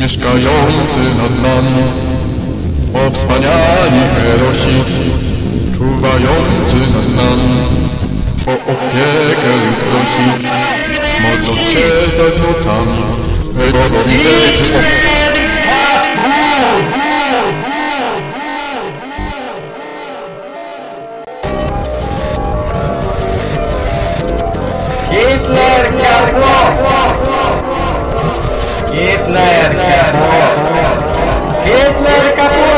mieszkający nad nami, o wspaniali herosi, czuwający nad nami, o opiekę prosi, modląc się tak nocami, heroicy Hitler Гитлер, Гитлер, Гитлер, Гитлер,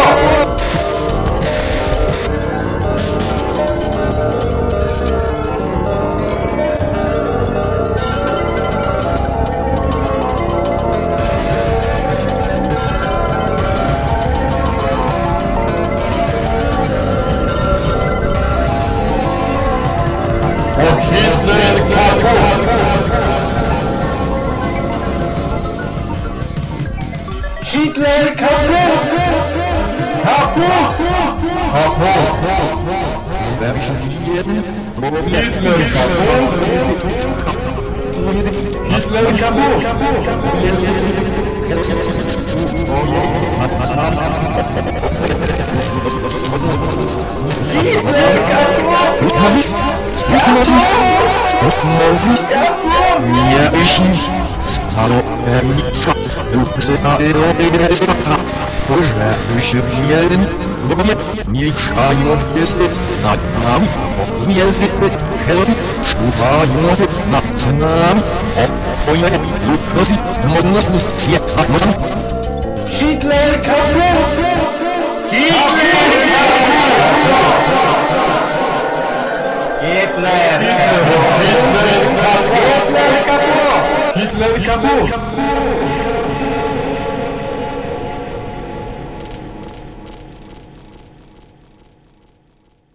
Hitler kaputt! Kaputt! Kaputt! Hitler kaputt! Hitler kaputt! Hitler kaputt! Mir ist nicht Nazist! Mniejszy! Staropernica! Ukrzyta Boże, wyświetleń Bogowie, mieszają piesty nad nami Mięzyky, helosy, szkuwają nad nami O, ojej, lub nosi, modność, tak można Hitler kaput! そう